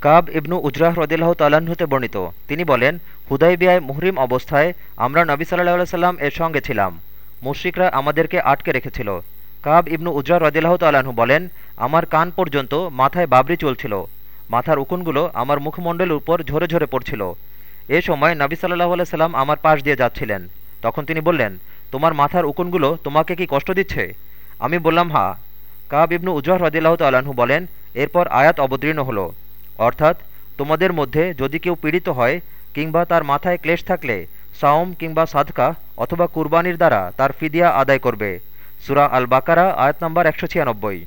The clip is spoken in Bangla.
কাব ইবনু উজরাহ রদিল্লাহ হতে বর্ণিত। তিনি বলেন, হুদাইবিয়ায় মুহরিম অবস্থায় আমরা নবী সাল্লাহ সাল্লাম এর সঙ্গে ছিলাম। মুশ্রিকরা আমাদেরকে আটকে রেখেছিল। কাব ইবনু উজরাহ রদিল্লাহ তাল্লাহ্ন বলেন, আমার কান পর্যন্ত মাথায় বাবরি চলছিল। মাথার উকুনগুলো আমার মুখমণ্ডলের উপর ঝরে ঝরে পড়ছিল। এ সময় নবী সাল্লাহ সাল্লাম আমার পাশ দিয়ে যাচ্ছিলেন। তখন তিনি বললেন, তোমার মাথার উকুনগুলো তোমাকে কি কষ্ট দিচ্ছে? আমি বললাম, হা। কাব ইবনু উজরাহ রদিল্লাহ তাল্লাহ্ন বলেন, এরপর আয়াত অবতীর্ণ হলো। অর্থাৎ তোমাদের মধ্যে যদি কেউ পীড়িত হয় কিংবা তার মাথায় ক্লেশ থাকলে সাওম কিংবা সাদকা অথবা কুরবানির দ্বারা তার ফিদিয়া আদায় করবে। সুরা আল বাকারা আয়াত নম্বর একশো ছিয়ানব্বই।